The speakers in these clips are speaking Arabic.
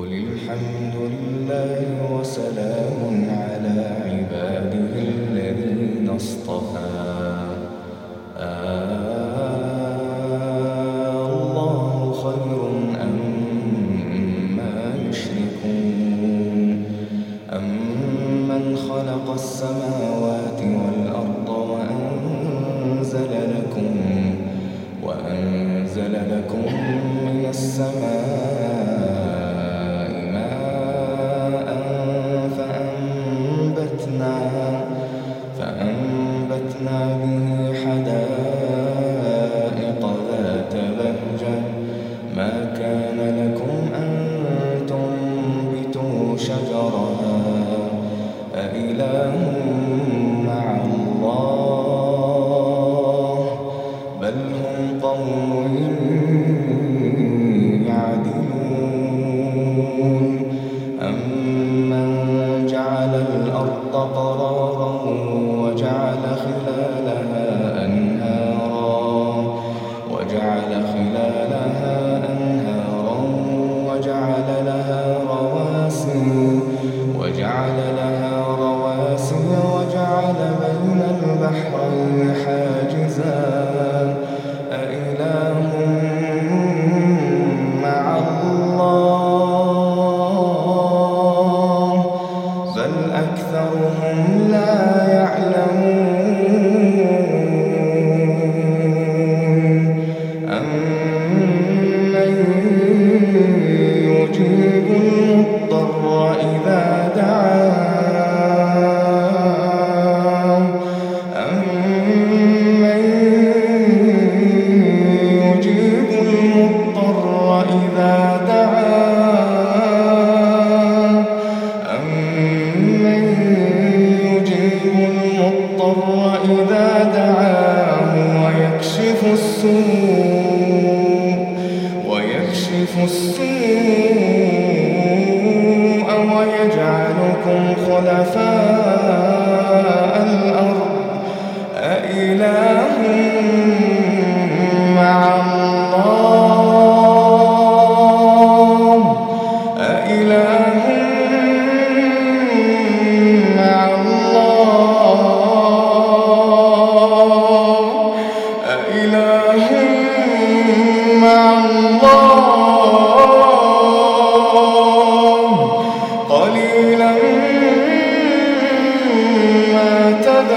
قل الحمد لله وسلام على عباده الذين اصطفى. آه الله خير أم ما يشركون. أمن خلق السماوات والأرض وأنزل لكم وأنزل لكم من السماء شجرها أإله مع الله بل هم قوم يعدلون أمن جعل الأرض قرارا وجعل خلالها أنهارا وجعل خلالها أنهارا وجعل لها بين البحرين السوء ويكشف السوء ويجعلكم خلفاء الأرض.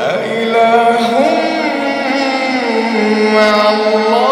أإله مع الله.